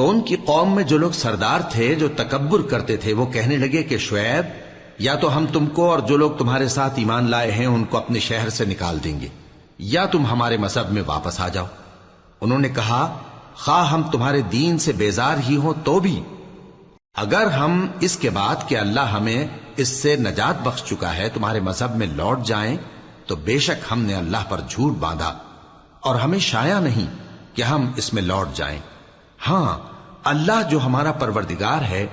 تو ان کی قوم میں جو لوگ سردار تھے، جو تکبر کرتے تھے، وہ کہنے لگے کہ شعیب، یا تو ہم تم کو اور جو لوگ تمہارے ساتھ ایمان لائے ہیں، ان کو اپنے شہر سے نکال دیں گے، یا تم ہمارے مذہب میں واپس آ جاؤ۔ انہوں نے کہا، خواہ ہم تمہارے دین سے بیزار ہی ہوں تو بھی۔ اگر ہم اس کے بعد کہ اللہ ہمیں اس سے نجات بخش چکا ہے، تمہارے مذہب میں لوٹ جائیں، تو بے شک ہم نے اللہ پر جھوٹ باندھا۔ اور ہمیں شایا نہیں کہ ہم اس میں لوٹ جائیں۔ ہاں اللہ جو ہمارا پروردگار ہے،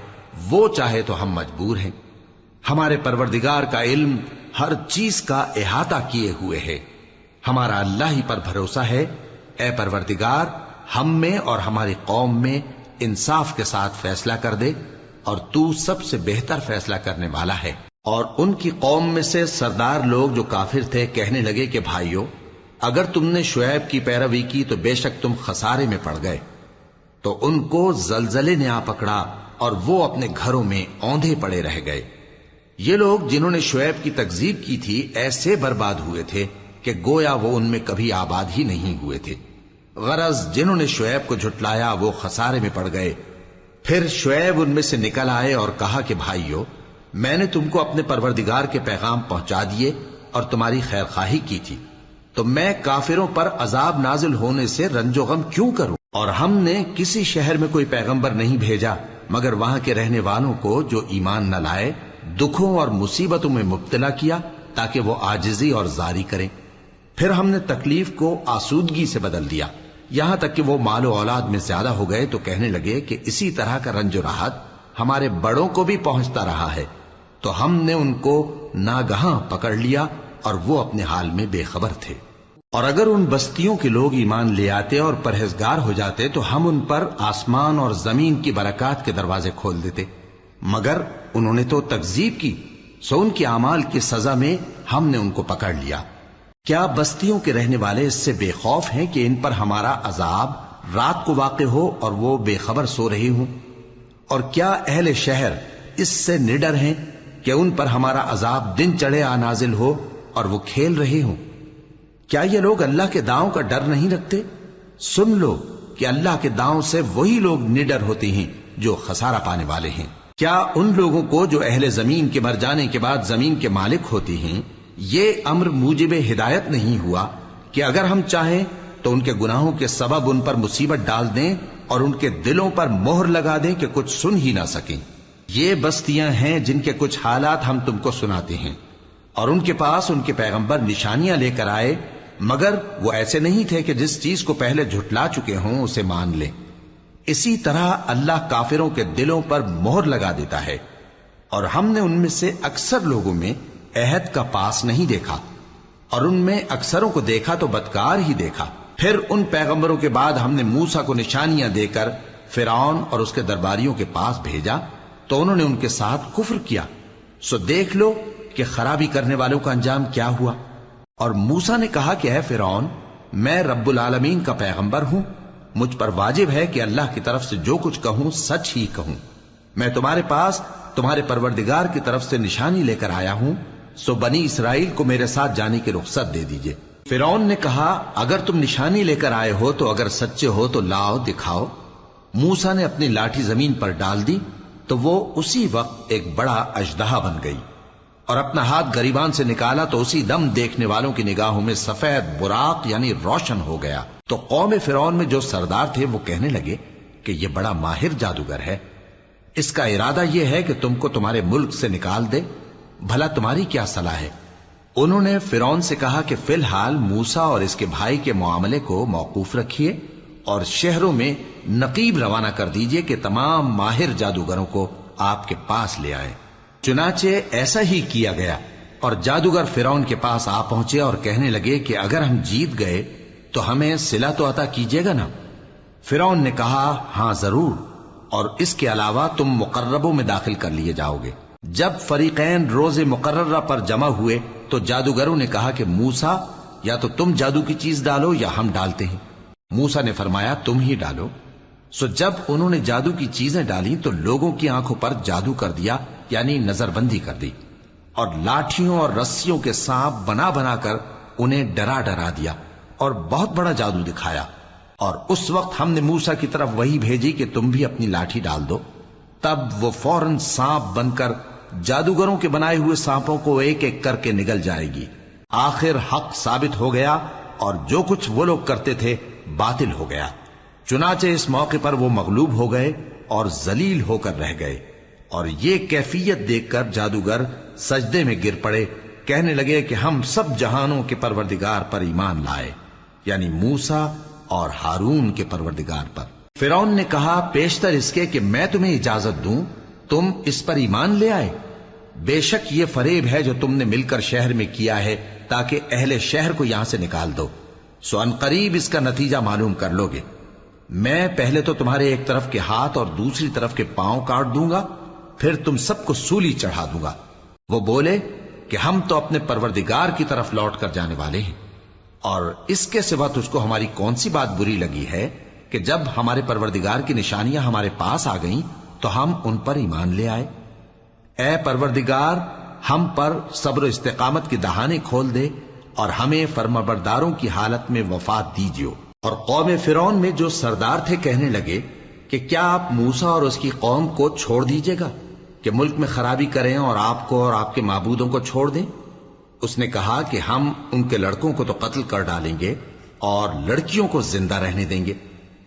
وہ چاہے تو ہم مجبور ہیں۔ ہمارے پروردگار کا علم ہر چیز کا احاطہ کیے ہوئے ہے۔ ہمارا اللہ ہی پر بھروسہ ہے۔ اے پروردگار، ہم میں اور ہماری قوم میں انصاف کے ساتھ فیصلہ کر دے اور تو سب سے بہتر فیصلہ کرنے والا ہے۔ اور ان کی قوم میں سے سردار لوگ جو کافر تھے، کہنے لگے کہ بھائیو، اگر تم نے شعیب کی پیروی کی تو بے شک تم خسارے میں پڑ گئے۔ تو ان کو زلزلے نے آ پکڑا اور وہ اپنے گھروں میں اوندے پڑے رہ گئے۔ یہ لوگ جنہوں نے شعیب کی تکزیب کی تھی ایسے برباد ہوئے تھے کہ گویا وہ ان میں کبھی آباد ہی نہیں ہوئے تھے۔ غرض جنہوں نے شعیب کو جھٹلایا وہ خسارے میں پڑ گئے۔ پھر شعیب ان میں سے نکل آئے اور کہا کہ بھائیو، میں نے تم کو اپنے پروردگار کے پیغام پہنچا دیے اور تمہاری خیر خواہی کی تھی۔ تو میں کافروں پر عذاب نازل ہونے سے رنج و غم کیوں کروں؟ اور ہم نے کسی شہر میں کوئی پیغمبر نہیں بھیجا، مگر وہاں کے رہنے والوں کو جو ایمان نہ لائے، دکھوں اور مصیبتوں میں مبتلا کیا تاکہ وہ آجزی اور زاری کریں۔ پھر ہم نے تکلیف کو آسودگی سے بدل دیا۔ یہاں تک کہ وہ مال و اولاد میں زیادہ ہو گئے تو کہنے لگے کہ اسی طرح کا رنج و راحت ہمارے بڑوں کو بھی پہنچتا رہا ہے۔ تو ہم نے ان کو ناگہاں پکڑ لیا اور وہ اپنے حال میں بے خبر تھے۔ اور اگر ان بستیوں کے لوگ ایمان لے آتے اور پرہیزگار ہو جاتے تو ہم ان پر آسمان اور زمین کی برکات کے دروازے کھول دیتے۔ مگر انہوں نے تو تکزیب کی، سو ان کے اعمال کی سزا میں ہم نے ان کو پکڑ لیا۔ کیا بستیوں کے رہنے والے اس سے بے خوف ہیں کہ ان پر ہمارا عذاب رات کو واقع ہو اور وہ بے خبر سو رہی ہوں؟ اور کیا اہل شہر اس سے نڈر ہیں کہ ان پر ہمارا عذاب دن چڑھے آ نازل ہو اور وہ کھیل رہے ہوں؟ کیا یہ لوگ اللہ کے داؤں کا ڈر نہیں رکھتے؟ سن لو کہ اللہ کے داؤں سے وہی لوگ نڈر ہوتے ہیں جو خسارہ پانے والے ہیں۔ کیا ان لوگوں کو جو اہل زمین کے مر جانے کے بعد زمین کے مالک ہوتی ہیں، یہ امر موجب ہدایت نہیں ہوا کہ اگر ہم چاہیں تو ان کے گناہوں کے سبب ان پر مصیبت ڈال دیں اور ان کے دلوں پر مہر لگا دیں کہ کچھ سن ہی نہ سکیں۔ یہ بستیاں ہیں جن کے کچھ حالات ہم تم کو سناتے ہیں۔ اور ان کے پاس ان کے پیغمبر نشانیاں لے کر آئے مگر وہ ایسے نہیں تھے کہ جس چیز کو پہلے جھٹلا چکے ہوں اسے مان لیں اسی طرح اللہ کافروں کے دلوں پر مہر لگا دیتا ہے۔ اور ہم نے ان میں سے اکثر لوگوں میں عہد کا پاس نہیں دیکھا۔ اور ان میں اکثروں کو دیکھا تو بدکار ہی دیکھا۔ پھر ان پیغمبروں کے بعد ہم نے موسا کو نشانیاں دے کر فرعون اور اس کے درباریوں کے پاس بھیجا۔ تو انہوں نے ان کے ساتھ کفر کیا۔ سو دیکھ لو کہ خرابی کرنے والوں کا انجام کیا ہوا۔ اور موسا نے کہا کہ اے فرعون، میں رب العالمین کا پیغمبر ہوں۔ مجھ پر واجب ہے کہ اللہ کی طرف سے جو کچھ کہوں، سچ ہی کہوں۔ میں تمہارے پاس، تمہارے پروردگار کی طرف سے نشانی لے کر آیا ہوں۔ سو بنی اسرائیل کو میرے ساتھ جانے کی رخصت دے دیجیے۔ فرعون نے کہا، اگر تم نشانی لے کر آئے ہو تو اگر سچے ہو تو لاؤ، دکھاؤ۔ موسا نے اپنی لاٹھی زمین پر ڈال دی تو وہ اسی وقت ایک بڑا اجدہا بن گئی۔ اور اپنا ہاتھ گریبان سے نکالا تو اسی دم دیکھنے والوں کی نگاہوں میں سفید براق یعنی روشن ہو گیا۔ تو قوم فرعون میں جو سردار تھے وہ کہنے لگے کہ یہ بڑا ماہر جادوگر ہے۔ اس کا ارادہ یہ ہے کہ تم کو تمہارے ملک سے نکال دے۔ بھلا تمہاری کیا صلاح ہے؟ انہوں نے فرون سے کہا کہ فی الحال موسا اور اس کے بھائی کے معاملے کو موقوف رکھیے اور شہروں میں نقیب روانہ کر دیجیے کہ تمام ماہر جادوگروں کو آپ کے پاس لے آئے۔ چنانچہ ایسا ہی کیا گیا اور جادوگر فرون کے پاس آ پہنچے اور کہنے لگے کہ اگر ہم جیت گئے تو ہمیں سلا تو عطا کیجیے گا نا؟ فرون نے کہا ہاں ضرور، اور اس کے علاوہ تم مقربوں میں داخل کر لیے جاؤ گے۔ جب فریقین روز مقررہ پر جمع ہوئے تو جادوگروں نے کہا کہ موسا یا تو تم جادو کی چیز ڈالو یا ہم ڈالتے ہیں۔ موسا نے فرمایا، تم ہی ڈالو۔ سو جب انہوں نے جادو کی چیزیں ڈالی تو لوگوں کی آنکھوں پر جادو کر دیا یعنی نظر بندی کر دی اور لاٹھیوں اور رسیوں کے سانپ بنا بنا کر انہیں ڈرا ڈرا دیا اور بہت بڑا جادو دکھایا اور اس وقت ہم نے موسا کی طرف وہی بھیجی کہ تم بھی اپنی لاٹھی ڈال دو۔ تب وہ فوراً سانپ بن کر جادوگروں کے بنائے ہوئے سانپوں کو ایک ایک کر کے نگل جائے گی۔ آخر حق ثابت ہو گیا اور جو کچھ وہ لوگ کرتے تھے باطل ہو گیا۔ چنانچہ اس موقع پر وہ مغلوب ہو گئے اور ذلیل ہو کر رہ گئے۔ اور یہ کیفیت دیکھ کر جادوگر سجدے میں گر پڑے، کہنے لگے کہ ہم سب جہانوں کے پروردگار پر ایمان لائے یعنی موسا اور ہارون کے پروردگار پر۔ فرون نے کہا، پیشتر اس کے کہ میں تمہیں اجازت دوں، تم اس پر ایمان لے آئے۔ بے شک یہ فریب ہے جو تم نے مل کر شہر میں کیا ہے، تاکہ اہل شہر کو یہاں سے نکال دو۔ سو ان قریب اس کا نتیجہ معلوم کر لو گے۔ میں پہلے تو تمہارے ایک طرف کے ہاتھ اور دوسری طرف کے پاؤں کاٹ دوں گا پھر تم سب کو سولی چڑھا دوں گا۔ وہ بولے کہ ہم تو اپنے پروردگار کی طرف لوٹ کر جانے والے ہیں۔ اور اس کے سوا تجھ کو ہماری کون سی بات بری لگی ہے کہ جب ہمارے پروردگار کی نشانیاں ہمارے پاس آ گئیں تو ہم ان پر ایمان لے آئے۔ اے پروردگار، ہم پر صبر و استقامت کی دہانے کھول دے اور ہمیں فرمبرداروں کی حالت میں وفات دیجیو۔ اور قوم فرون میں جو سردار تھے کہنے لگے کہ کیا آپ موسا اور اس کی قوم کو چھوڑ دیجیے گا؟ کہ ملک میں خرابی کریں اور آپ کو اور آپ کے معبودوں کو چھوڑ دیں؟ اس نے کہا کہ ہم ان کے لڑکوں کو تو قتل کر ڈالیں گے اور لڑکیوں کو زندہ رہنے دیں گے،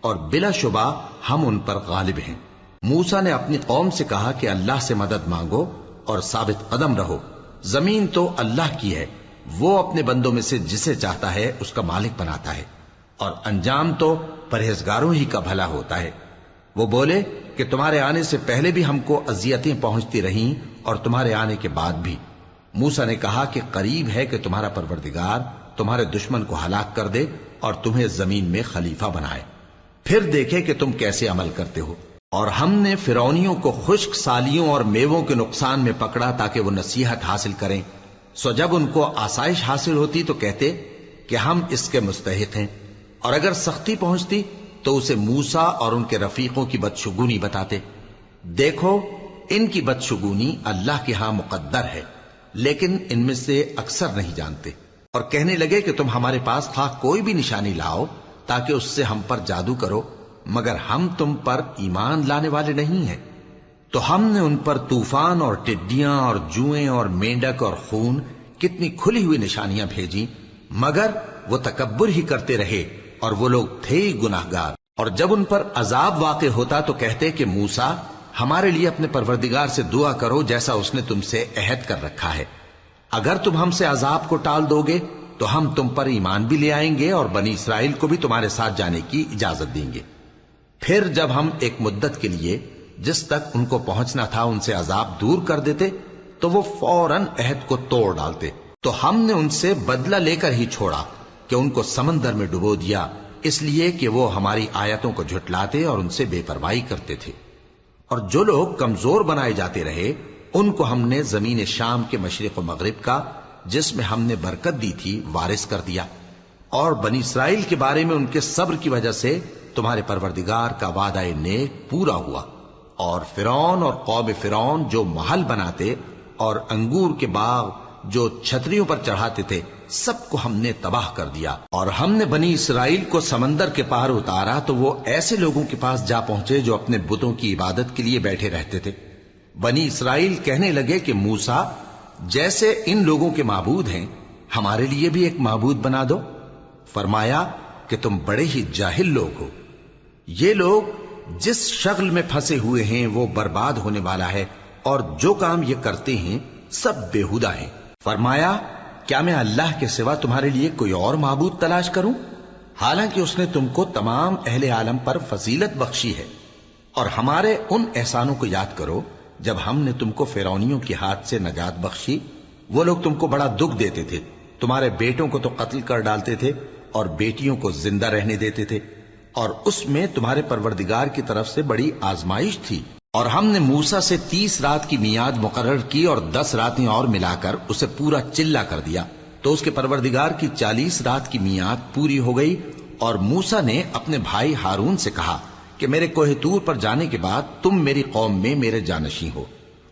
اور بلا شبہ ہم ان پر غالب ہیں۔ موسا نے اپنی قوم سے کہا کہ اللہ سے مدد مانگو اور ثابت قدم رہو۔ زمین تو اللہ کی ہے، وہ اپنے بندوں میں سے جسے چاہتا ہے اس کا مالک بناتا ہے، اور انجام تو پرہیزگاروں ہی کا بھلا ہوتا ہے۔ وہ بولے کہ تمہارے آنے سے پہلے بھی ہم کو اذیتیں پہنچتی رہیں اور تمہارے آنے کے بعد بھی۔ موسا نے کہا کہ قریب ہے کہ تمہارا پروردگار تمہارے دشمن کو ہلاک کر دے اور تمہیں زمین میں خلیفہ بنائے۔ پھر دیکھے کہ تم کیسے عمل کرتے ہو۔ اور ہم نے فرونیوں کو خشک سالیوں اور میووں کے نقصان میں پکڑا تاکہ وہ نصیحت حاصل کریں۔ سو جب ان کو آسائش حاصل ہوتی تو کہتے کہ ہم اس کے مستحق ہیں۔ اور اگر سختی پہنچتی تو اسے موسا اور ان کے رفیقوں کی بدشگونی بتاتے۔ دیکھو، ان کی بدشگونی اللہ کے ہاں مقدر ہے، لیکن ان میں سے اکثر نہیں جانتے۔ اور کہنے لگے کہ تم ہمارے پاس خواہ کوئی بھی نشانی لاؤ تاکہ اس سے ہم پر جادو کرو، مگر ہم تم پر ایمان لانے والے نہیں ہیں۔ تو ہم نے ان پر طوفان اور ٹڈیاں اور جوئیں اور مینڈک اور خون کتنی کھلی ہوئی نشانیاں بھیجی مگر وہ تکبر ہی کرتے رہے۔ اور وہ لوگ تھے ہی گناہ گار اور جب ان پر عذاب واقع ہوتا تو کہتے کہ موسا ہمارے لیے اپنے پروردگار سے دعا کرو جیسا اس نے تم سے عہد کر رکھا ہے۔ اگر تم ہم سے عذاب کو ٹال دو گے، تو ہم تم پر ایمان بھی لے آئیں گے اور بنی اسرائیل کو بھی تمہارے ساتھ جانے کی اجازت دیں گے۔ پھر جب ہم ایک مدت کے لیے جس تک ان کو پہنچنا تھا ان سے عذاب دور کر دیتے، تو وہ فوراً عہد کو توڑ ڈالتے۔ تو ہم نے ان سے بدلہ لے کر ہی چھوڑا۔ کہ ان کو سمندر میں ڈبو دیا، اس لیے کہ وہ ہماری آیتوں کو جھٹلاتے اور ان سے بے پرواہی کرتے تھے۔ اور جو لوگ کمزور بنائے جاتے رہے، ان کو ہم نے زمین شام کے مشرق و مغرب کا، جس میں ہم نے برکت دی تھی، وارث کر دیا۔ اور بنی اسرائیل کے بارے میں ان کے صبر کی وجہ سے تمہارے پروردگار کا وعدہ نیک پورا ہوا۔ اور فرون اور قوم فرون جو محل بناتے اور انگور کے باغ جو چھتریوں پر چڑھاتے تھے، سب کو ہم نے تباہ کر دیا۔ اور ہم نے بنی اسرائیل کو سمندر کے پار اتارا تو وہ ایسے لوگوں کے پاس جا پہنچے جو اپنے بتوں کی عبادت کے لیے بیٹھے رہتے تھے۔ بنی اسرائیل کہنے لگے کہ موسا جیسے ان لوگوں کے معبود ہیں، ہمارے لیے بھی ایک معبود بنا دو۔ فرمایا کہ تم بڑے ہی جاہل لوگ ہو۔ یہ لوگ جس شغل میں پھنسے ہوئے ہیں، وہ برباد ہونے والا ہے۔ اور جو کام یہ کرتے ہیں، سب بےحدہ ہیں۔ فرمایا، کیا میں اللہ کے سوا تمہارے لیے کوئی اور معبود تلاش کروں؟ حالانکہ اس نے تم کو تمام اہل عالم پر فضیلت بخشی ہے۔ اور ہمارے ان احسانوں کو یاد کرو، جب ہم نے تم کو فیرونیوں کے ہاتھ سے نجات بخشی، وہ لوگ تم کو بڑا دکھ دیتے تھے۔ تمہارے بیٹوں کو تو قتل کر ڈالتے تھے، اور بیٹیوں کو زندہ رہنے دیتے تھے۔ اور اس میں تمہارے پروردگار کی طرف سے بڑی آزمائش تھی۔ اور ہم نے موسا سے تیس رات کی میاد مقرر کی اور دس راتیں اور ملا کر اسے پورا چلا کر دیا۔ تو اس کے پروردگار کی چالیس رات کی میاد پوری ہو گئی اور موسا نے اپنے بھائی ہارون سے کہا کہ میرے کوہتور پر جانے کے بعد تم میری قوم میں میرے جانشی ہو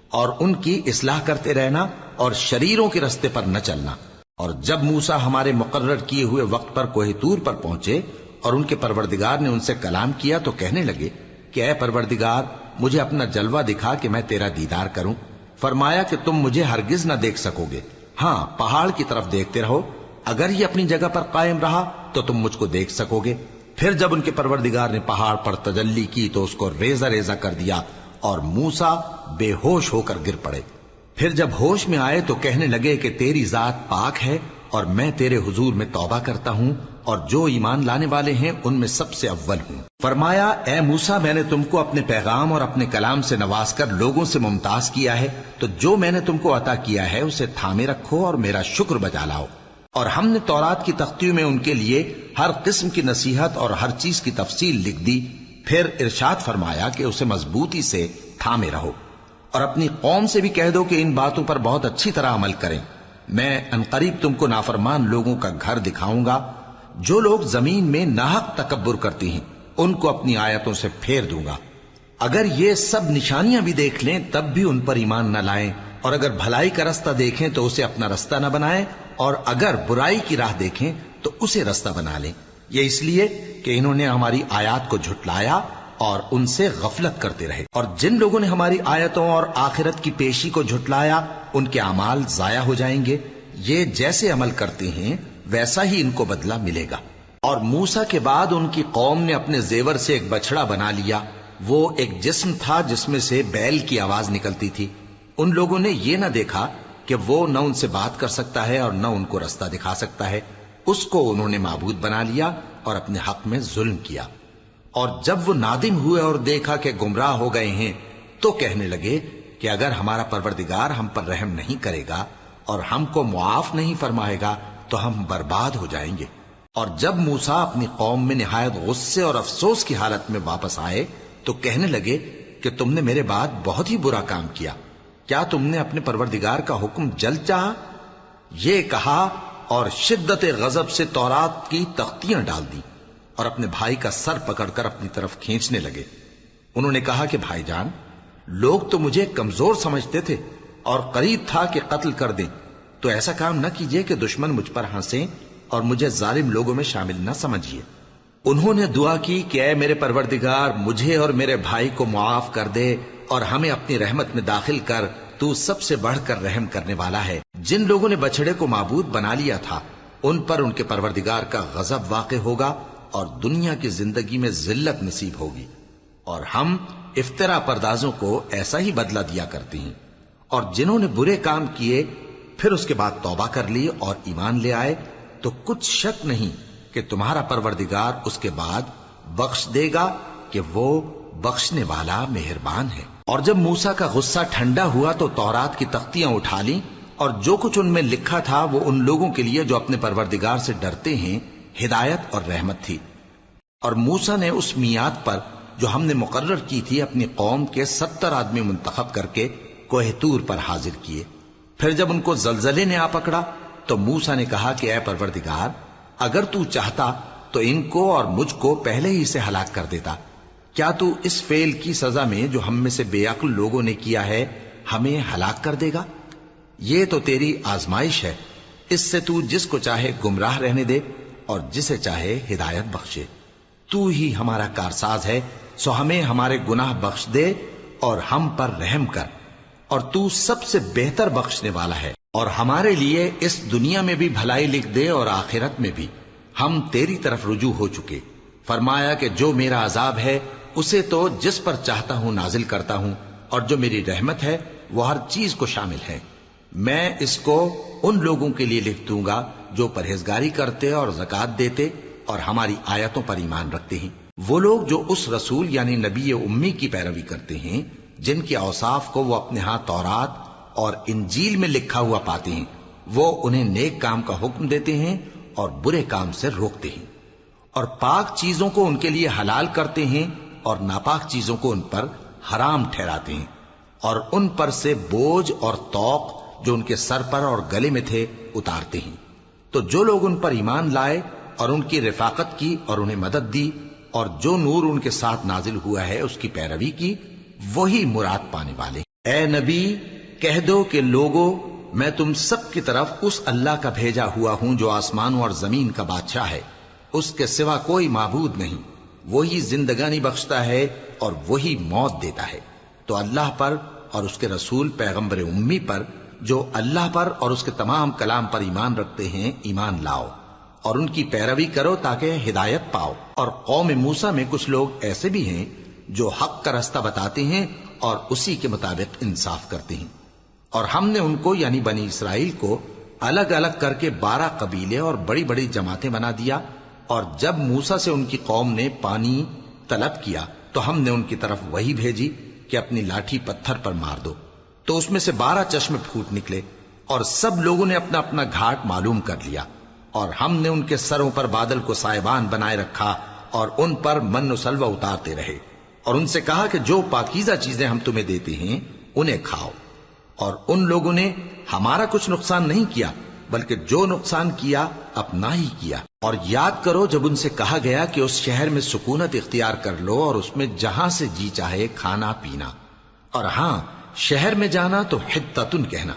اور ان کی اصلاح کرتے رہنا اور شریروں کے رستے پر نہ چلنا۔ اور جب موسا ہمارے مقرر کیے ہوئے وقت پر کوہتور پر پہنچے اور ان کے پروردگار نے ان سے کلام کیا تو کہنے لگے کہ اے پروردگار مجھے اپنا جلوہ دکھا کہ میں تیرا دیدار کروں۔ فرمایا کہ تم مجھے ہرگز نہ دیکھ سکو گے۔ ہاں پہاڑ کی طرف دیکھتے رہو۔ اگر یہ اپنی جگہ پر قائم رہا تو تم مجھ کو دیکھ سکو گے۔ پھر جب ان کے پروردگار نے پہاڑ پر تجلی کی تو اس کو ریزہ ریزہ کر دیا اور موسا بے ہوش ہو کر گر پڑے۔ پھر جب ہوش میں آئے تو کہنے لگے کہ تیری ذات پاک ہے اور میں تیرے حضور میں توبہ کرتا ہوں۔ اور جو ایمان لانے والے ہیں، ان میں سب سے اول ہوں۔ فرمایا، اے موسا میں نے تم کو اپنے پیغام اور اپنے کلام سے نواز کر لوگوں سے ممتاز کیا ہے۔ تو جو میں نے تم کو عطا کیا ہے، اسے تھامے رکھو اور میرا شکر بجا لاؤ۔ اور ہم نے تورات کی تختیوں میں ان کے لیے ہر قسم کی نصیحت اور ہر چیز کی تفصیل لکھ دی۔ پھر ارشاد فرمایا کہ اسے مضبوطی سے تھامے رہو۔ اور اپنی قوم سے بھی کہہ دو کہ ان باتوں پر بہت اچھی طرح عمل کریں۔ میں انقریب تم کو نافرمان لوگوں کا گھر دکھاؤں گا۔ جو لوگ زمین میں ناحق تکبر کرتی ہیں، ان کو اپنی آیتوں سے پھیر دوں گا۔ اگر یہ سب نشانیاں بھی دیکھ لیں، تب بھی ان پر ایمان نہ لائیں۔ اور اگر بھلائی کا رستہ دیکھیں، تو اسے اپنا رستہ نہ بنائیں۔ اور اگر برائی کی راہ دیکھیں، تو اسے رستہ بنا لیں۔ یہ اس لیے کہ انہوں نے ہماری آیات کو جھٹلایا اور ان سے غفلت کرتے رہے۔ اور جن لوگوں نے ہماری آیتوں اور آخرت کی پیشی کو جھٹلایا، ان کے اعمال ضائع ہو جائیں گے۔ یہ جیسے عمل کرتے ہیں ویسا ہی ان کو بدلہ ملے گا۔ اور موسا کے بعد ان کی قوم نے اپنے زیور سے ایک بچڑا بنا لیا۔ وہ ایک جسم تھا جس میں سے بیل کی آواز نکلتی تھی۔ ان لوگوں نے یہ نہ دیکھا کہ وہ نہ ان سے بات کر سکتا ہے اور نہ ان کو رستہ دکھا سکتا ہے۔ اس کو انہوں نے معبود بنا لیا اور اپنے حق میں ظلم کیا۔ اور جب وہ نادم ہوئے اور دیکھا کہ گمراہ ہو گئے ہیں، تو کہنے لگے کہ اگر ہمارا پروردگار ہم پر رحم نہیں کرے گا اور ہم کو معاف نہیں فرمائے گا تو ہم برباد ہو جائیں گے۔ اور جب موسا اپنی قوم میں نہایت غصے اور افسوس کی حالت میں واپس آئے، تو کہنے لگے کہ تم نے میرے بعد بہت ہی برا کام کیا۔ کیا تم نے اپنے پروردگار کا حکم جلد چاہا؟ یہ کہا اور شدت غضب سے تورات کی تختیاں ڈال دی اور اپنے بھائی کا سر پکڑ کر اپنی طرف کھینچنے لگے۔ انہوں نے کہا کہ بھائی جان، لوگ تو مجھے کمزور سمجھتے تھے اور قریب تھا کہ قتل کر دیں۔ تو ایسا کام نہ کیجیے کہ دشمن مجھ پر ہنسیں اور مجھے ظالم لوگوں میں شامل نہ سمجھیے انہوں نے دعا کی کہ اے میرے پروردگار، مجھے اور میرے بھائی کو معاف کر دے اور ہمیں اپنی رحمت میں داخل کر، تو سب سے بڑھ کر رحم کرنے والا ہے۔ جن لوگوں نے بچڑے کو معبود بنا لیا تھا، ان پر ان کے پروردگار کا غضب واقع ہوگا اور دنیا کی زندگی میں ذلت نصیب ہوگی۔ اور ہم افطرا پردازوں کو ایسا ہی بدلہ دیا کرتے ہیں۔ اور جنہوں نے برے کام کیے پھر اس کے بعد توبہ کر لی اور ایمان لے آئے، تو کچھ شک نہیں کہ تمہارا پروردگار اس کے بعد بخش دے گا کہ وہ بخشنے والا مہربان ہے۔ اور جب موسا کا غصہ ٹھنڈا ہوا تو تورات کی تختیاں اٹھا لی، اور جو کچھ ان میں لکھا تھا وہ ان لوگوں کے لیے جو اپنے پروردگار سے ڈرتے ہیں ہدایت اور رحمت تھی۔ اور موسا نے اس میاد پر جو ہم نے مقرر کی تھی اپنی قوم کے ستر آدمی منتخب کر کے کوہتور پر حاضر کیے۔ پھر جب ان کو زلزلے نے آ پکڑا تو موسا نے کہا کہ اے پروردگار، اگر تو چاہتا تو ان کو اور مجھ کو پہلے ہی سے ہلاک کر دیتا۔ کیا تو اس فیل کی سزا میں جو ہم میں سے بے عقل لوگوں نے کیا ہے، ہمیں ہلاک کر دے گا؟ یہ تو تیری آزمائش ہے۔ اس سے تو جس کو چاہے گمراہ رہنے دے اور جسے چاہے ہدایت بخشے۔ تو ہی ہمارا کارساز ہے، سو ہمیں ہمارے گناہ بخش دے اور ہم پر رحم کر۔ اور تو سب سے بہتر بخشنے والا ہے۔ اور ہمارے لیے اس دنیا میں بھی بھلائی لکھ دے اور آخرت میں بھی۔ ہم تیری طرف رجوع ہو چکے۔ فرمایا کہ جو میرا عذاب ہے، اسے تو جس پر چاہتا ہوں نازل کرتا ہوں۔ اور جو میری رحمت ہے، وہ ہر چیز کو شامل ہے۔ میں اس کو ان لوگوں کے لیے لکھ دوں گا جو پرہیزگاری کرتے اور زکات دیتے اور ہماری آیتوں پر ایمان رکھتے ہیں۔ وہ لوگ جو اس رسول یعنی نبی امی کی پیروی کرتے ہیں جن کے اوصاف کو وہ اپنے ہاں تورات اور انجیل میں لکھا ہوا پاتے ہیں، وہ انہیں نیک کام کا حکم دیتے ہیں اور برے کام سے روکتے ہیں۔ اور پاک چیزوں کو ان کے لیے حلال کرتے ہیں اور ناپاک چیزوں کو ان پر حرام ٹھہراتے ہیں۔ اور ان پر سے بوجھ اور توق جو ان کے سر پر اور گلے میں تھے اتارتے ہیں۔ تو جو لوگ ان پر ایمان لائے اور ان کی رفاقت کی اور انہیں مدد دی اور جو نور ان کے ساتھ نازل ہوا ہے، اس کی پیروی کی وہی مراد پانے والے۔ اے نبی، کہہ دو کہ لوگوں میں تم سب کی طرف اس اللہ کا بھیجا ہوا ہوں جو آسمانوں اور زمین کا بادشاہ ہے۔ اس کے سوا کوئی معبود نہیں۔ وہی زندگانی بخشتا ہے اور وہی موت دیتا ہے۔ تو اللہ پر اور اس کے رسول پیغمبر امی پر، جو اللہ پر اور اس کے تمام کلام پر ایمان رکھتے ہیں، ایمان لاؤ۔ اور ان کی پیروی کرو تاکہ ہدایت پاؤ۔ اور قوم موسا میں کچھ لوگ ایسے بھی ہیں جو حق کا رستہ بتاتے ہیں اور اسی کے مطابق انصاف کرتے ہیں۔ اور ہم نے ان کو یعنی بنی اسرائیل کو الگ الگ کر کے بارہ قبیلے اور بڑی بڑی جماعتیں بنا دیا اور جب موسا سے ان کی قوم نے پانی طلب کیا تو ہم نے ان کی طرف وہی بھیجی کہ اپنی لاٹھی پتھر پر مار دو۔ تو اس میں سے بارہ چشم پھوٹ نکلے اور سب لوگوں نے اپنا اپنا گھاٹ معلوم کر لیا اور ہم نے ان کے سروں پر بادل کو سائبان بنائے رکھا اور ان پر من و سلوہ اتارتے رہے۔ اور ان سے کہا کہ جو پاکیزہ چیزیں ہم تمہیں دیتے ہیں، انہیں کھاؤ۔ اور ان لوگوں نے ہمارا کچھ نقصان نہیں کیا، بلکہ جو نقصان کیا، اپنا ہی کیا۔ اور یاد کرو جب ان سے کہا گیا کہ اس شہر میں سکونت اختیار کر لو اور اس میں جہاں سے جی چاہے کھانا، پینا۔ اور ہاں شہر میں جانا تو حتتن کہنا۔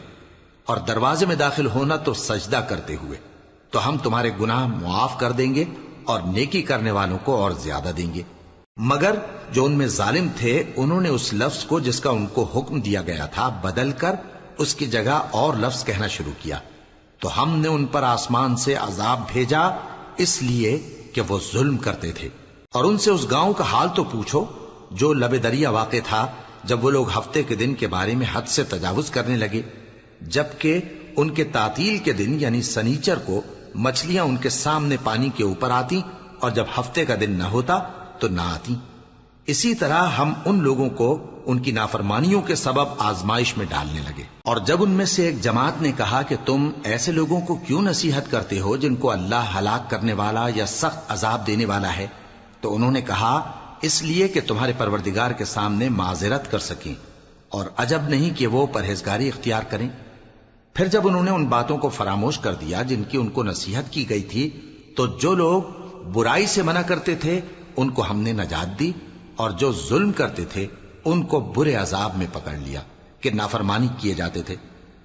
اور دروازے میں داخل ہونا تو سجدہ کرتے ہوئے۔ تو ہم تمہارے گناہ معاف کر دیں گے اور نیکی کرنے والوں کو اور زیادہ دیں گے۔ مگر جو ان میں ظالم تھے، انہوں نے اس لفظ کو جس کا ان کو حکم دیا گیا تھا، بدل کر اس کی جگہ اور لفظ کہنا شروع کیا۔ تو ہم نے ان پر آسمان سے عذاب بھیجا، اس لیے کہ وہ ظلم کرتے تھے۔ اور ان سے اس گاؤں کا حال تو پوچھو، جو لب دریا واقع تھا، جب وہ لوگ ہفتے کے دن کے بارے میں حد سے تجاوز کرنے لگے۔ جبکہ ان کے تعطیل کے دن یعنی سنیچر کو مچھلیاں ان کے سامنے پانی کے اوپر آتی اور جب ہفتے کا دن نہ ہوتا تو نہ آتی۔ اسی طرح ہم ان لوگوں کو ان کی نافرمانیوں کے سبب آزمائش میں ڈالنے لگے۔ اور جب ان میں سے ایک جماعت نے کہا کہ تم ایسے لوگوں کو کیوں نصیحت کرتے ہو جن کو اللہ ہلاک کرنے والا یا سخت عذاب دینے والا ہے، تو انہوں نے کہا، اس لیے کہ تمہارے پروردگار کے سامنے معذرت کر سکیں اور عجب نہیں کہ وہ پرہیزگاری اختیار کریں۔ پھر جب انہوں نے ان باتوں کو فراموش کر دیا جن کی ان کو نصیحت کی گئی تھی، تو جو لوگ برائی سے منع کرتے تھے ان کو ہم نے نجات دی اور جو ظلم کرتے تھے، ان کو برے عذاب میں پکڑ لیا کہ نافرمانی کیے جاتے تھے۔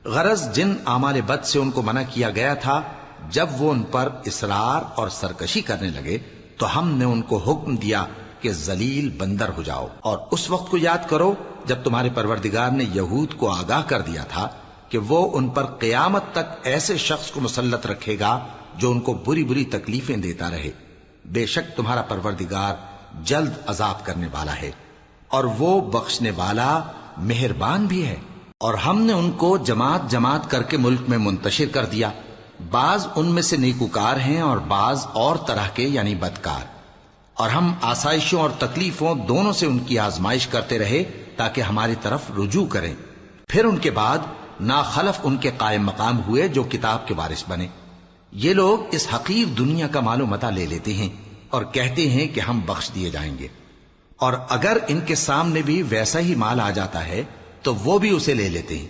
غرض جن آمال بد سے ان کو منع کیا گیا تھا، جب وہ ان پر اسرار اور سرکشی کرنے لگے، تو ہم نے ان کو حکم دیا کہ زلیل بندر ہو جاؤ۔ اور اس وقت کو یاد کرو، جب تمہارے پروردگار نے یہود کو آگاہ کر دیا تھا کہ وہ ان پر قیامت تک ایسے شخص کو مسلط رکھے گا جو ان کو بری بری تکلیفیں دیتا رہے۔ بے شک تمہارا پروردگار جلد عذاب کرنے والا ہے اور وہ بخشنے والا مہربان بھی ہے۔ اور ہم نے ان کو جماعت جماعت کر کے ملک میں منتشر کر دیا۔ بعض ان میں سے نیکوکار ہیں اور بعض اور طرح کے یعنی بدکار۔ اور ہم آسائشوں اور تکلیفوں دونوں سے ان کی آزمائش کرتے رہے تاکہ ہماری طرف رجوع کریں۔ پھر ان کے بعد ناخلف ان کے قائم مقام ہوئے جو کتاب کے وارث بنے۔ یہ لوگ اس حقیر دنیا کا مال و متا لے لیتے ہیں اور کہتے ہیں کہ ہم بخش دیے جائیں گے۔ اور اگر ان کے سامنے بھی ویسا ہی مال آ جاتا ہے، تو وہ بھی اسے لے لیتے ہیں۔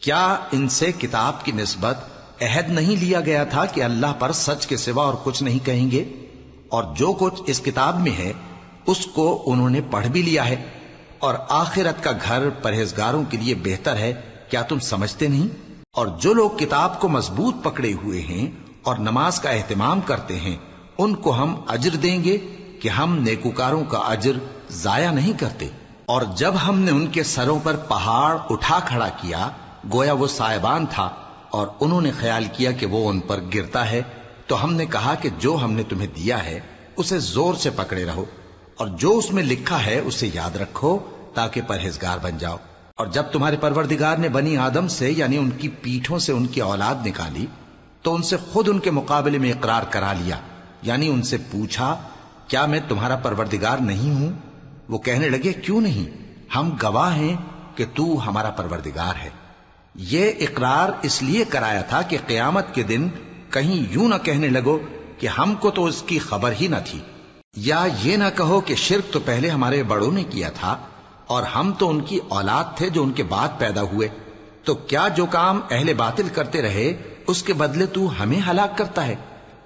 کیا ان سے کتاب کی نسبت عہد نہیں لیا گیا تھا کہ اللہ پر سچ کے سوا اور کچھ نہیں کہیں گے؟ اور جو کچھ اس کتاب میں ہے، اس کو انہوں نے پڑھ بھی لیا ہے۔ اور آخرت کا گھر پرہیزگاروں کے لیے بہتر ہے، کیا تم سمجھتے نہیں؟ اور جو لوگ کتاب کو مضبوط پکڑے ہوئے ہیں اور نماز کا اہتمام کرتے ہیں، ان کو ہم اجر دیں گے کہ ہم نیکوکاروں کا اجر ضائع نہیں کرتے۔ اور جب ہم نے ان کے سروں پر پہاڑ اٹھا کھڑا کیا، گویا وہ سائبان تھا اور انہوں نے خیال کیا کہ وہ ان پر گرتا ہے، تو ہم نے کہا کہ جو ہم نے تمہیں دیا ہے، اسے زور سے پکڑے رہو اور جو اس میں لکھا ہے، اسے یاد رکھو تاکہ پرہیزگار بن جاؤ۔ اور جب تمہارے پروردگار نے بنی آدم سے یعنی ان کی پیٹھوں سے ان کی اولاد نکالی، تو ان سے خود ان کے مقابلے میں اقرار کرا لیا۔ یعنی ان سے پوچھا، کیا میں تمہارا پروردگار نہیں ہوں؟ وہ کہنے لگے، کیوں نہیں؟ ہم گواہ ہیں کہ تو ہمارا پروردگار ہے۔ یہ اقرار اس لیے کرایا تھا کہ قیامت کے دن کہیں یوں نہ کہنے لگو کہ ہم کو تو اس کی خبر ہی نہ تھی۔ یا یہ نہ کہو کہ شرک تو پہلے ہمارے بڑوں نے کیا تھا اور ہم تو ان کی اولاد تھے جو ان کے بعد پیدا ہوئے۔ تو کیا جو کام اہل باطل کرتے رہے، اس کے بدلے تو ہمیں ہلاک کرتا ہے۔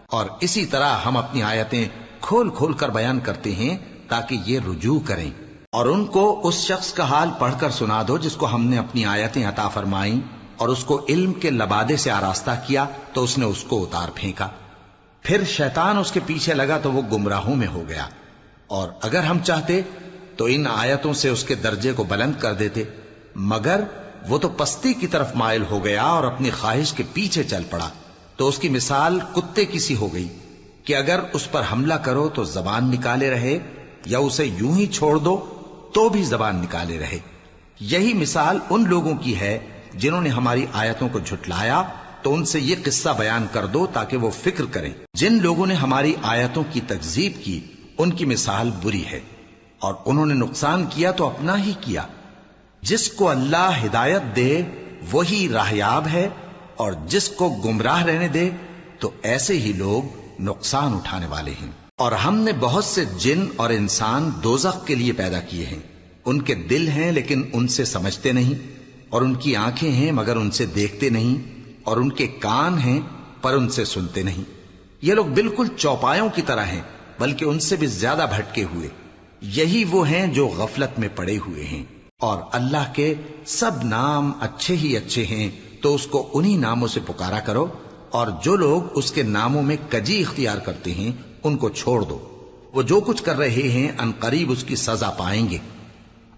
اور اسی طرح ہم اپنی آیتیں کھول کھول کر بیان کرتے ہیں تاکہ یہ رجوع کریں۔ اور ان کو اس شخص کا حال پڑھ کر سنا دو جس کو ہم نے اپنی آیتیں عطا فرمائیں۔ اور اس کو علم کے لبادے سے آراستہ کیا تو اس نے اس کو اتار پھینکا۔ پھر شیطان اس کے پیچھے لگا تو وہ گمراہوں میں ہو گیا۔ اور اگر ہم چاہتے تو ان آیتوں سے اس کے درجے کو بلند کر دیتے، مگر وہ تو پستی کی طرف مائل ہو گیا اور اپنی خواہش کے پیچھے چل پڑا۔ تو اس کی مثال کتے کی سی ہو گئی کہ اگر اس پر حملہ کرو تو زبان نکالے رہے یا اسے یوں ہی چھوڑ دو تو بھی زبان نکالے رہے۔ یہی مثال ان لوگوں کی ہے جنہوں نے ہماری آیتوں کو جھٹلایا تو ان سے یہ قصہ بیان کر دو تاکہ وہ فکر کریں۔ جن لوگوں نے ہماری آیتوں کی تکزیب کی، ان کی مثال بری ہے۔ اور انہوں نے نقصان کیا تو اپنا ہی کیا۔ جس کو اللہ ہدایت دے، وہی راہیاب ہے، اور جس کو گمراہ رہنے دے، تو ایسے ہی لوگ نقصان اٹھانے والے ہیں۔ اور ہم نے بہت سے جن اور انسان دوزخ کے لیے پیدا کیے ہیں۔ ان کے دل ہیں لیکن ان سے سمجھتے نہیں، اور ان کی آنکھیں ہیں مگر ان سے دیکھتے نہیں، اور ان کے کان ہیں پر ان سے سنتے نہیں۔ یہ لوگ بالکل چوپایوں کی طرح ہیں، بلکہ ان سے بھی زیادہ بھٹکے ہوئے۔ یہی وہ ہیں جو غفلت میں پڑے ہوئے ہیں۔ اور اللہ کے سب نام اچھے ہی اچھے ہیں، تو اس کو انہی ناموں سے پکارا کرو۔ اور جو لوگ اس کے ناموں میں کجی اختیار کرتے ہیں، ان کو چھوڑ دو۔ وہ جو کچھ کر رہے ہیں، ان قریب اس کی سزا پائیں گے۔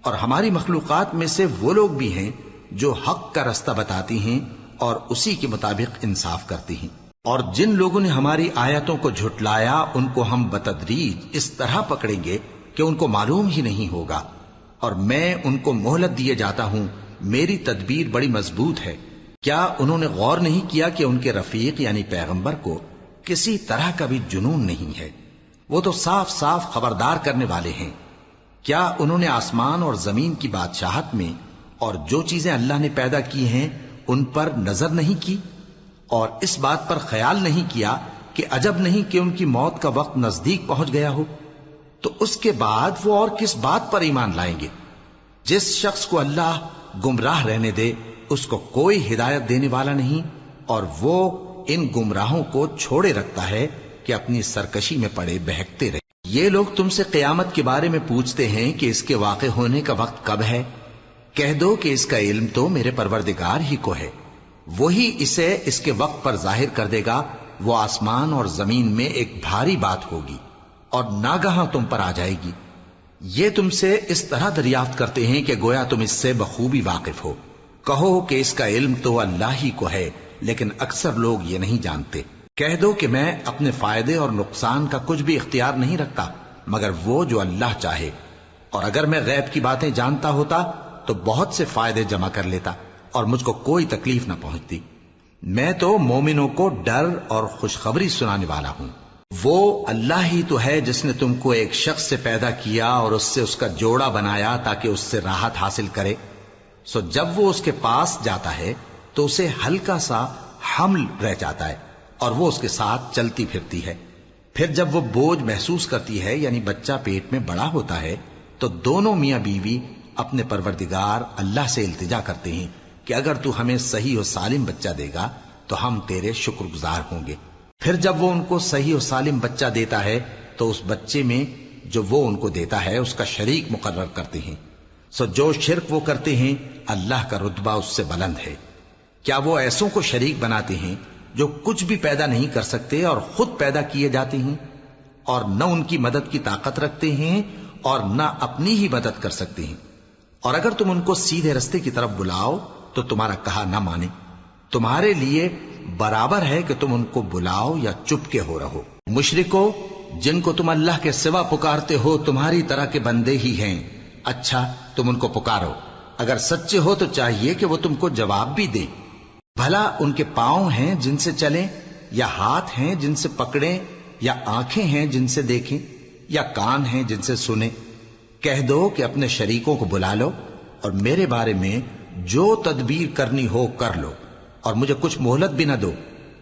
اور ہماری مخلوقات میں سے وہ لوگ بھی ہیں جو حق کا رستہ بتاتی ہیں اور اسی کے مطابق انصاف کرتی ہیں۔ اور جن لوگوں نے ہماری آیتوں کو جھٹلایا، ان کو ہم بتدریج اس طرح پکڑیں گے کہ ان کو معلوم ہی نہیں ہوگا اور میں ان کو مہلت دیے جاتا ہوں، میری تدبیر بڑی مضبوط ہے۔ کیا انہوں نے غور نہیں کیا کہ ان کے رفیق یعنی پیغمبر کو کسی طرح کا بھی جنون نہیں ہے؟ وہ تو صاف صاف خبردار کرنے والے ہیں۔ کیا انہوں نے آسمان اور زمین کی بادشاہت میں اور جو چیزیں اللہ نے پیدا کی ہیں، ان پر نظر نہیں کی؟ اور اس بات پر خیال نہیں کیا کہ عجب نہیں کہ ان کی موت کا وقت نزدیک پہنچ گیا ہو؟ تو اس کے بعد وہ اور کس بات پر ایمان لائیں گے؟ جس شخص کو اللہ گمراہ رہنے دے، اس کو کوئی ہدایت دینے والا نہیں، اور وہ ان گمراہوں کو چھوڑے رکھتا ہے کہ اپنی سرکشی میں پڑے، بہکتے رہے۔ یہ لوگ تم سے قیامت کے بارے میں پوچھتے ہیں کہ اس کے واقع ہونے کا وقت کب ہے۔ کہہ دو کہ اس کا علم تو میرے پروردگار ہی کو ہے۔ وہی اسے اس کے وقت پر ظاہر کر دے گا۔ وہ آسمان اور زمین میں ایک بھاری بات ہوگی۔ اور ناگہاں تم پر آ جائے گی۔ یہ تم سے اس طرح دریافت کرتے ہیں کہ گویا تم اس سے بخوبی واقف ہو۔ کہو کہ اس کا علم تو اللہ ہی کو ہے، لیکن اکثر لوگ یہ نہیں جانتے۔ کہہ دو کہ میں اپنے فائدے اور نقصان کا کچھ بھی اختیار نہیں رکھتا، مگر وہ جو اللہ چاہے۔ اور اگر میں غیب کی باتیں جانتا ہوتا، تو بہت سے فائدے جمع کر لیتا، اور مجھ کو کوئی تکلیف نہ پہنچتی۔ میں تو مومنوں کو ڈر اور خوشخبری سنانے والا ہوں۔ وہ اللہ ہی تو ہے جس نے تم کو ایک شخص سے پیدا کیا اور اس سے اس کا جوڑا بنایا تاکہ اس سے راحت حاصل کرے۔ سو جب وہ اس کے پاس جاتا ہے تو اسے ہلکا سا حمل رہ جاتا ہے اور وہ اس کے ساتھ چلتی پھرتی ہے۔ پھر جب وہ بوجھ محسوس کرتی ہے یعنی بچہ پیٹ میں بڑا ہوتا ہے، تو دونوں میاں بیوی اپنے پروردگار اللہ سے التجا کرتے ہیں کہ اگر تو ہمیں صحیح و سالم بچہ دے گا تو ہم تیرے شکر گزار ہوں گے۔ پھر جب وہ ان کو صحیح و سالم بچہ دیتا ہے، تو اس بچے میں جو وہ ان کو دیتا ہے، اس کا شریک مقرر کرتے ہیں۔ سو جو شرک وہ کرتے ہیں، اللہ کا رتبہ اس سے بلند ہے۔ کیا وہ ایسوں کو شریک بناتے ہیں جو کچھ بھی پیدا نہیں کر سکتے اور خود پیدا کیے جاتے ہیں؟ اور نہ ان کی مدد کی طاقت رکھتے ہیں اور نہ اپنی ہی مدد کر سکتے ہیں۔ اور اگر تم ان کو سیدھے رستے کی طرف بلاؤ، تو تمہارا کہا نہ مانے۔ تمہارے لیے برابر ہے کہ تم ان کو بلاؤ یا چپ کے ہو رہو۔ مشرکو، جن کو تم اللہ کے سوا پکارتے ہو، تمہاری طرح کے بندے ہی ہیں۔ اچھا تم ان کو پکارو۔ اگر سچے ہو تو چاہیے کہ وہ تم کو جواب بھی دے۔ بھلا ان کے پاؤں ہیں جن سے چلیں، یا ہاتھ ہیں جن سے پکڑیں، یا آنکھیں ہیں جن سے دیکھیں، یا کان ہیں جن سے سنیں۔ کہہ دو کہ اپنے شریکوں کو بلا لو اور میرے بارے میں جو تدبیر کرنی ہو کر لو۔ اور مجھے کچھ مہلت بھی نہ دو۔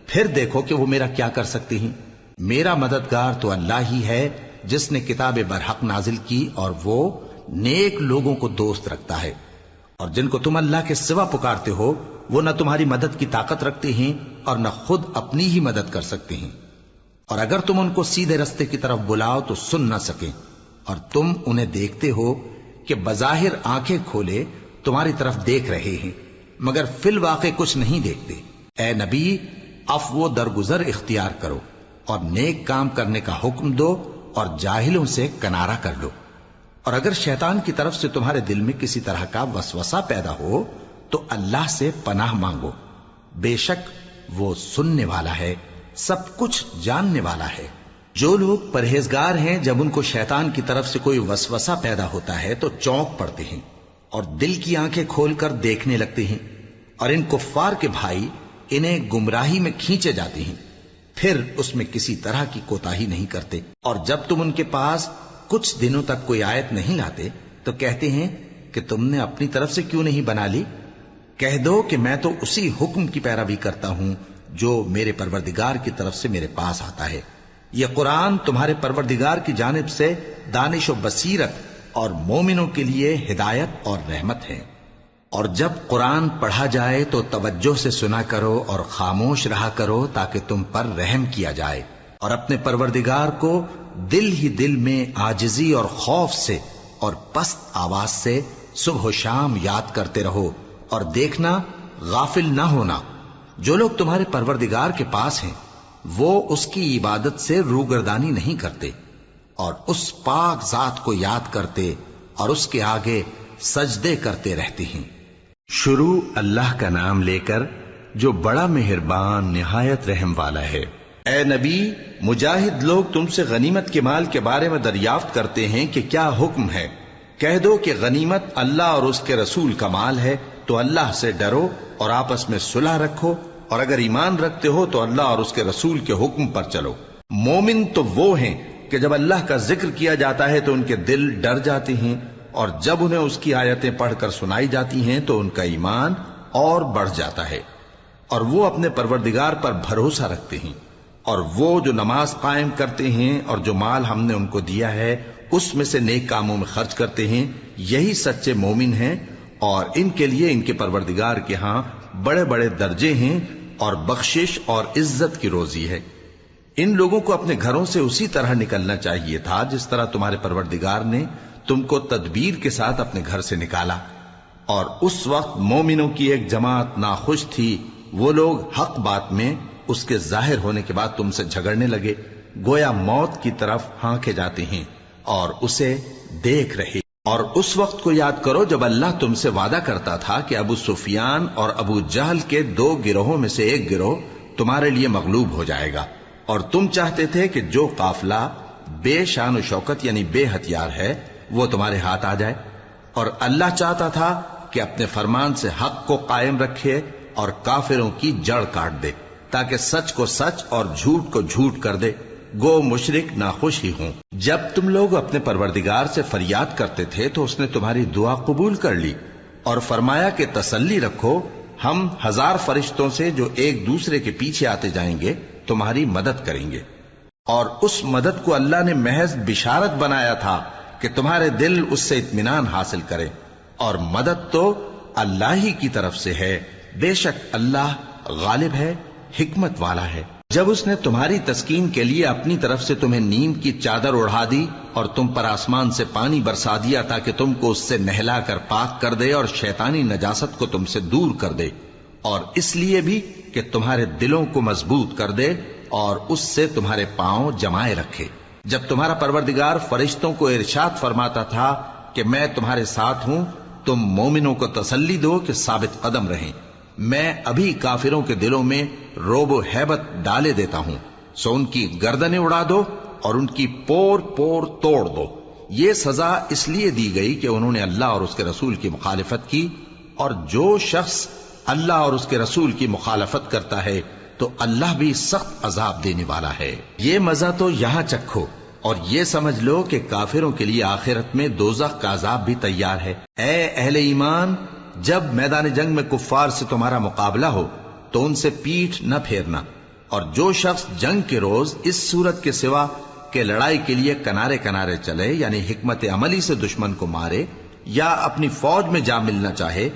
پھر دیکھو کہ وہ میرا کیا کر سکتی ہیں۔ میرا مددگار تو اللہ ہی ہے جس نے کتاب برحق نازل کی اور وہ نیک لوگوں کو دوست رکھتا ہے۔ اور جن کو تم اللہ کے سوا پکارتے ہو، وہ نہ تمہاری مدد کی طاقت رکھتے ہیں اور نہ خود اپنی ہی مدد کر سکتے ہیں۔ اور اگر تم ان کو سیدھے رستے کی طرف بلاؤ تو سن نہ سکیں۔ اور تم انہیں دیکھتے ہو کہ بظاہر آنکھیں کھولے تمہاری طرف دیکھ رہے ہیں۔ مگر فی الواقع کچھ نہیں دیکھتے۔ اے نبی، اف وہ درگزر اختیار کرو اور نیک کام کرنے کا حکم دو اور جاہلوں سے کنارہ کر لو۔ اور اگر شیطان کی طرف سے تمہارے دل میں کسی طرح کا وسوسہ پیدا ہو، تو اللہ سے پناہ مانگو۔ بے شک وہ سننے والا ہے، سب کچھ جاننے والا ہے۔ جو لوگ پرہیزگار ہیں، جب ان کو شیطان کی طرف سے کوئی وسوسہ پیدا ہوتا ہے، تو چونک پڑتے ہیں اور دل کی آنکھیں کھول کر دیکھنے لگتے ہیں۔ اور ان کفار کے بھائی انہیں گمراہی میں کھینچے جاتے ہیں۔ پھر اس میں کسی طرح کی کوتاہی نہیں کرتے۔ اور جب تم ان کے پاس کچھ دنوں تک کوئی آیت نہیں لاتے، تو کہتے ہیں کہ تم نے اپنی طرف سے کیوں نہیں بنا لی؟ کہہ دو کہ میں تو اسی حکم کی پیروی کرتا ہوں جو میرے پروردگار کی طرف سے میرے پاس آتا ہے۔ یہ قرآن تمہارے پروردگار کی جانب سے دانش و بصیرت اور مومنوں کے لیے ہدایت اور رحمت ہے۔ اور جب قرآن پڑھا جائے تو توجہ سے سنا کرو اور خاموش رہا کرو تاکہ تم پر رحم کیا جائے اور اپنے پروردگار کو دل ہی دل میں آجزی اور خوف سے اور پست آواز سے صبح و شام یاد کرتے رہو اور دیکھنا غافل نہ ہونا۔ جو لوگ تمہارے پروردگار کے پاس ہیں، وہ اس کی عبادت سے روگردانی نہیں کرتے اور اس پاک ذات کو یاد کرتے اور اس کے آگے سجدے کرتے رہتے ہیں۔ شروع اللہ کا نام لے کر جو بڑا مہربان، نہایت رحم والا ہے۔ اے نبی، مجاہد لوگ تم سے غنیمت کے مال کے بارے میں دریافت کرتے ہیں کہ کیا حکم ہے۔ کہہ دو کہ غنیمت اللہ اور اس کے رسول کا مال ہے، تو اللہ سے ڈرو اور آپس میں صلح رکھو۔ اور اگر ایمان رکھتے ہو، تو اللہ اور اس کے رسول کے حکم پر چلو۔ مومن تو وہ ہیں کہ جب اللہ کا ذکر کیا جاتا ہے، تو ان کے دل ڈر جاتے ہیں۔ اور جب انہیں اس کی آیتیں پڑھ کر سنائی جاتی ہیں تو ان کا ایمان اور بڑھ جاتا ہے اور وہ اپنے پروردگار پر بھروسہ رکھتے ہیں اور وہ جو نماز قائم کرتے ہیں اور جو مال ہم نے ان کو دیا ہے، اس میں سے نیک کاموں میں خرچ کرتے ہیں، یہی سچے مومن ہیں اور ان کے لیے ان کے پروردگار کے ہاں بڑے بڑے درجے ہیں اور بخشش اور عزت کی روزی ہے۔ ان لوگوں کو اپنے گھروں سے اسی طرح نکلنا چاہیے تھا جس طرح تمہارے پروردگار نے تم کو تدبیر کے ساتھ اپنے گھر سے نکالا اور اس وقت مومنوں کی ایک جماعت ناخوش تھی۔ وہ لوگ حق بات میں اس کے ظاہر ہونے کے بعد تم سے جھگڑنے لگے۔ گویا موت کی طرف ہانکے جاتے ہیں اور اسے دیکھ رہے۔ اور اس وقت کو یاد کرو جب اللہ تم سے وعدہ کرتا تھا کہ ابو سفیان اور ابو جہل کے دو گروہوں میں سے ایک گروہ تمہارے لیے مغلوب ہو جائے گا۔ اور تم چاہتے تھے کہ جو قافلہ بے شان و شوکت یعنی بے ہتھیار ہے وہ تمہارے ہاتھ آ جائے۔ اور اللہ چاہتا تھا کہ اپنے فرمان سے حق کو قائم رکھے اور کافروں کی جڑ کاٹ دے، تاکہ سچ کو سچ اور جھوٹ کو جھوٹ کر دے۔ گو مشرق ناخوش ہی ہوں۔ جب تم لوگ اپنے پروردگار سے فریاد کرتے تھے تو اس نے تمہاری دعا قبول کر لی۔ اور فرمایا کہ تسلی رکھو، ہم ہزار فرشتوں سے جو ایک دوسرے کے پیچھے آتے جائیں گے، تمہاری مدد کریں گے۔ اور اس مدد کو اللہ نے محض بشارت بنایا تھا۔ کہ تمہارے دل اس سے اطمینان حاصل کرے اور مدد تو اللہ ہی کی طرف سے ہے۔ بے شک اللہ غالب ہے، حکمت والا ہے۔ جب اس نے تمہاری تسکین کے لیے اپنی طرف سے تمہیں نیند کی چادر اڑا دی اور تم پر آسمان سے پانی برسا دیا تاکہ تم کو اس سے نہلا کر پاک کر دے اور شیطانی نجاست کو تم سے دور کر دے، اور اس لیے بھی کہ تمہارے دلوں کو مضبوط کر دے اور اس سے تمہارے پاؤں جمائے رکھے۔ جب تمہارا پروردگار فرشتوں کو ارشاد فرماتا تھا کہ میں تمہارے ساتھ ہوں، تم مومنوں کو تسلی دو کہ ثابت قدم رہیں۔ میں ابھی کافروں کے دلوں میں روب و حیبت ڈالے دیتا ہوں۔ سو ان کی گردنیں اڑا دو اور ان کی پور پور توڑ دو۔ یہ سزا اس لیے دی گئی کہ انہوں نے اللہ اور اس کے رسول کی مخالفت کی اور جو شخص اللہ اور اس کے رسول کی مخالفت کرتا ہے تو اللہ بھی سخت عذاب دینے والا ہے۔ یہ مزہ تو یہاں چکھو اور یہ سمجھ لو کہ کافروں کے لیے آخرت میں دوزخ کا عذاب بھی تیار ہے۔ اے اہل ایمان، جب میدان جنگ میں کفار سے تمہارا مقابلہ ہو تو ان سے پیٹھ نہ پھیرنا۔ اور جو شخص جنگ کے روز اس صورت کے سوا کہ لڑائی کے لیے کنارے کنارے چلے یعنی حکمت عملی سے دشمن کو مارے یا اپنی فوج میں جا ملنا چاہے،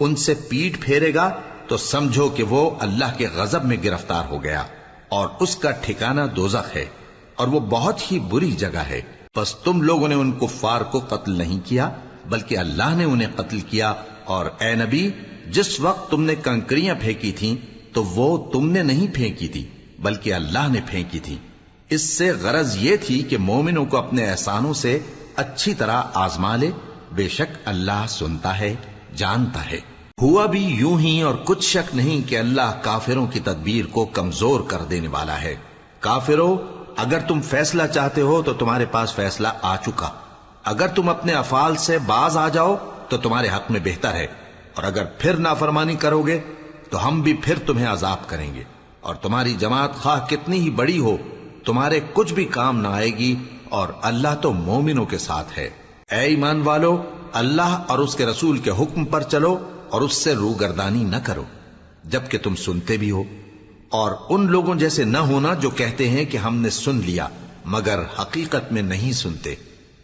ان سے پیٹ پھیرے گا تو سمجھو کہ وہ اللہ کے غضب میں گرفتار ہو گیا اور اس کا ٹھکانہ دوزخ ہے اور وہ بہت ہی بری جگہ ہے۔ بس تم لوگوں نے ان کفار کو قتل نہیں کیا، بلکہ اللہ نے انہیں قتل کیا۔ اور اے نبی، جس وقت تم نے کنکریاں پھینکی تھیں، تو وہ تم نے نہیں پھینکی تھی، بلکہ اللہ نے پھینکی تھی۔ اس سے غرض یہ تھی کہ مومنوں کو اپنے احسانوں سے اچھی طرح آزما لے۔ بے شک اللہ سنتا ہے، جانتا ہے۔ ہوا بھی یوں ہی اور کچھ شک نہیں کہ اللہ کافروں کی تدبیر کو کمزور کر دینے والا ہے۔ کافروں اگر تم فیصلہ چاہتے ہو تو تمہارے پاس فیصلہ آ چکا۔ اگر تم اپنے افعال سے باز آ جاؤ تو تمہارے حق میں بہتر ہے۔ اور اگر پھر نافرمانی کرو گے تو ہم بھی پھر تمہیں عذاب کریں گے۔ اور تمہاری جماعت خواہ کتنی ہی بڑی ہو، تمہارے کچھ بھی کام نہ آئے گی اور اللہ تو مومنوں کے ساتھ ہے۔ اے ایمان والو، اللہ اور اس کے رسول کے حکم پر چلو۔ اور اس سے روگردانی نہ کرو، جبکہ تم سنتے بھی ہو، اور ان لوگوں جیسے نہ ہونا جو کہتے ہیں کہ ہم نے سن لیا، مگر حقیقت میں نہیں سنتے۔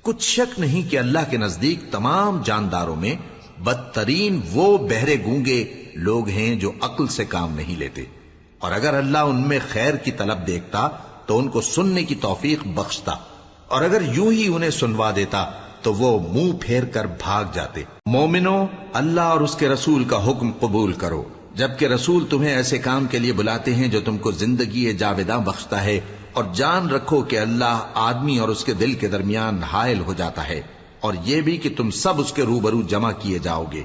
کچھ شک نہیں کہ اللہ کے نزدیک تمام جانداروں میں بدترین وہ بہرے گونگے لوگ ہیں جو عقل سے کام نہیں لیتے۔ اور اگر اللہ ان میں خیر کی طلب دیکھتا، تو ان کو سننے کی توفیق بخشتا۔ اور اگر یوں ہی انہیں سنوا دیتا تو وہ منہ پھیر کر بھاگ جاتے۔ مومنو اللہ اور اس کے رسول کا حکم قبول کرو۔ جبکہ رسول تمہیں ایسے کام کے لیے بلاتے ہیں جو تم کو زندگی جاویداں بخشتا ہے، اور جان رکھو کہ اللہ آدمی اور اس کے دل کے درمیان حائل ہو جاتا ہے، اور یہ بھی کہ تم سب اس کے روبرو جمع کیے جاؤ گے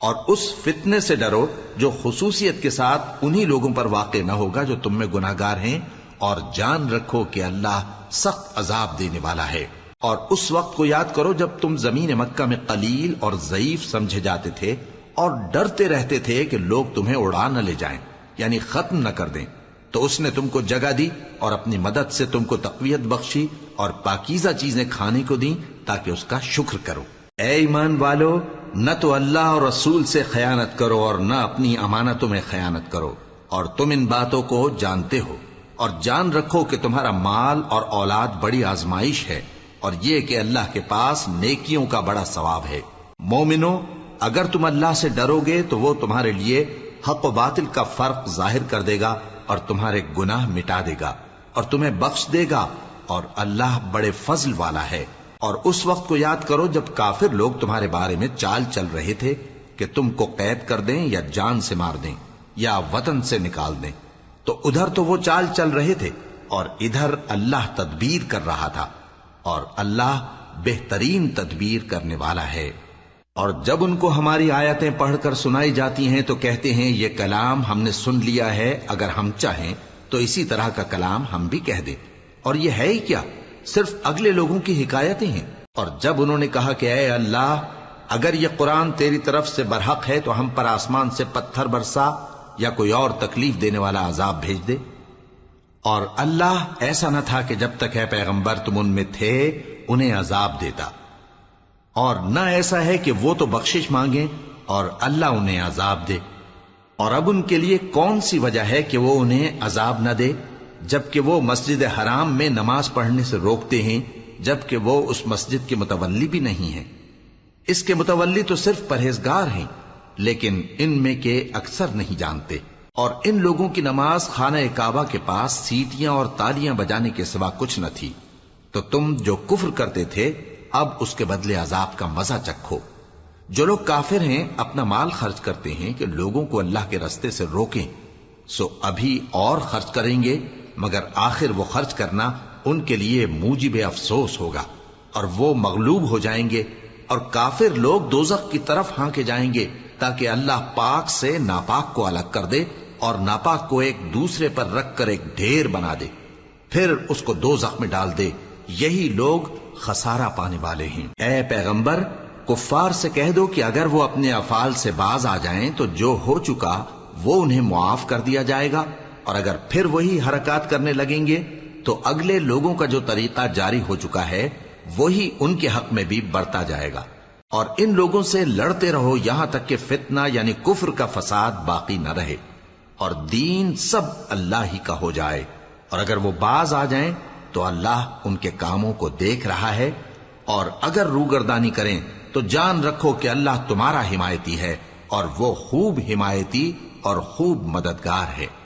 اور اس فتنے سے ڈرو جو خصوصیت کے ساتھ انہی لوگوں پر واقع نہ ہوگا جو تم میں گناہ گار ہیں، اور جان رکھو کہ اللہ سخت عذاب دینے والا ہے۔ اور اس وقت کو یاد کرو جب تم زمین مکہ میں قلیل اور ضعیف سمجھے جاتے تھے اور ڈرتے رہتے تھے کہ لوگ تمہیں اڑا نہ لے جائیں یعنی ختم نہ کر دیں۔ تو اس نے تم کو جگہ دی اور اپنی مدد سے تم کو تقویت بخشی اور پاکیزہ چیزیں کھانے کو دیں تاکہ اس کا شکر کرو۔ اے ایمان والو، نہ تو اللہ اور رسول سے خیانت کرو اور نہ اپنی امانتوں میں خیانت کرو۔ اور تم ان باتوں کو جانتے ہو اور جان رکھو کہ تمہارا مال اور اولاد بڑی آزمائش ہے۔ اور یہ کہ اللہ کے پاس نیکیوں کا بڑا ثواب ہے۔ مومنو، اگر تم اللہ سے ڈرو گے تو وہ تمہارے لیے حق و باطل کا فرق ظاہر کر دے گا اور تمہارے گناہ مٹا دے گا اور تمہیں بخش دے گا اور اللہ بڑے فضل والا ہے۔ اور اس وقت کو یاد کرو جب کافر لوگ تمہارے بارے میں چال چل رہے تھے کہ تم کو قید کر دیں یا جان سے مار دیں یا وطن سے نکال دیں۔ تو ادھر تو وہ چال چل رہے تھے اور ادھر اللہ تدبیر کر رہا تھا۔ اور اللہ بہترین تدبیر کرنے والا ہے۔ اور جب ان کو ہماری آیتیں پڑھ کر سنائی جاتی ہیں تو کہتے ہیں، یہ کلام ہم نے سن لیا ہے، اگر ہم چاہیں تو اسی طرح کا کلام ہم بھی کہہ دیں۔ اور یہ ہے ہی کیا؟ صرف اگلے لوگوں کی حکایتیں ہیں۔ اور جب انہوں نے کہا کہ اے اللہ، اگر یہ قرآن تیری طرف سے برحق ہے تو ہم پر آسمان سے پتھر برسا یا کوئی اور تکلیف دینے والا عذاب بھیج دے۔ اور اللہ ایسا نہ تھا کہ جب تک ہے پیغمبر تم ان میں تھے، انہیں عذاب دیتا۔ اور نہ ایسا ہے کہ وہ تو بخشش مانگیں اور اللہ انہیں عذاب دے۔ اور اب ان کے لیے کون سی وجہ ہے کہ وہ انہیں عذاب نہ دے؟ جبکہ وہ مسجد حرام میں نماز پڑھنے سے روکتے ہیں، جبکہ وہ اس مسجد کے متولی بھی نہیں ہیں۔ اس کے متولی تو صرف پرہیزگار ہیں، لیکن ان میں کے اکثر نہیں جانتے۔ اور ان لوگوں کی نماز خانہ کعبہ کے پاس سیٹیاں اور تالیاں بجانے کے سوا کچھ نہ تھی۔ تو تم جو کفر کرتے تھے، اب اس کے بدلے عذاب کا مزہ چکھو۔ جو لوگ کافر ہیں، اپنا مال خرچ کرتے ہیں کہ لوگوں کو اللہ کے رستے سے روکیں۔ سو ابھی اور خرچ کریں گے، مگر آخر وہ خرچ کرنا ان کے لیے موجب افسوس ہوگا۔ اور وہ مغلوب ہو جائیں گے، اور کافر لوگ دوزخ کی طرف ہاں کے جائیں گے، تاکہ اللہ پاک سے ناپاک کو الگ کر دے۔ اور ناپاک کو ایک دوسرے پر رکھ کر ایک ڈھیر بنا دے۔ پھر اس کو دو میں ڈال دے۔ یہی لوگ خسارہ پانے والے ہیں۔ اے پیغمبر، کفار سے کہہ دو کہ اگر وہ اپنے افعال سے باز آ جائیں تو جو ہو چکا وہ انہیں معاف کر دیا جائے گا۔ اور اگر پھر وہی حرکات کرنے لگیں گے تو اگلے لوگوں کا جو طریقہ جاری ہو چکا ہے، وہی ان کے حق میں بھی بڑھتا جائے گا۔ اور ان لوگوں سے لڑتے رہو یہاں تک کہ فتنہ یعنی کفر کا فساد باقی نہ رہے۔ اور دین سب اللہ ہی کا ہو جائے۔ اور اگر وہ باز آ جائیں تو اللہ ان کے کاموں کو دیکھ رہا ہے۔ اور اگر روگردانی کریں تو جان رکھو کہ اللہ تمہارا حمایتی ہے اور وہ خوب حمایتی اور خوب مددگار ہے۔